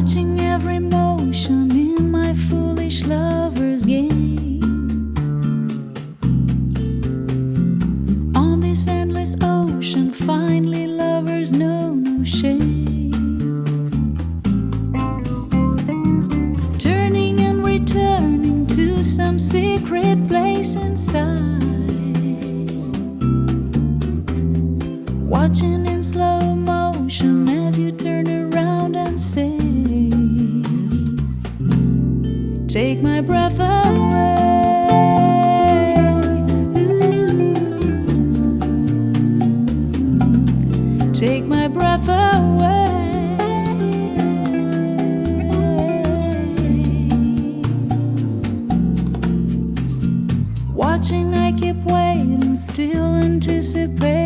Watching every motion in my foolish lover's game. On this endless ocean, finally lovers know no shame. Turning and returning to some secret place inside. Watching Take my breath away. Take my breath away. Watching, I keep waiting, still anticipating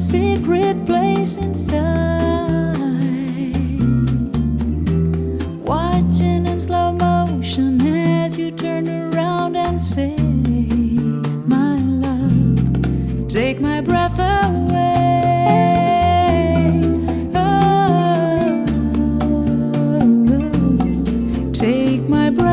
secret place inside. Watching in slow motion as you turn around and say, My love, take my breath away. Oh, take my breath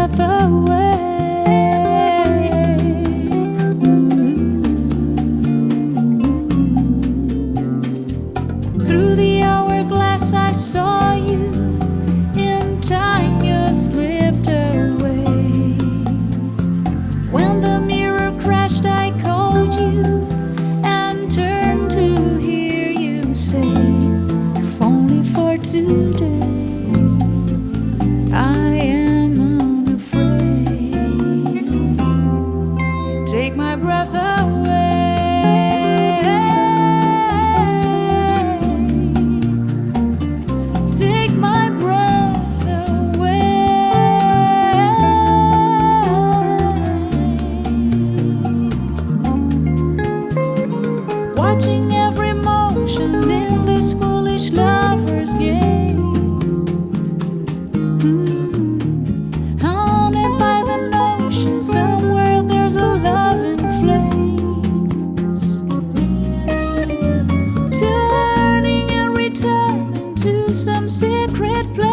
watching every motion in this foolish lover's game. Mm. By the notion somewhere there's a love in flames. Turning and returning to some secret place.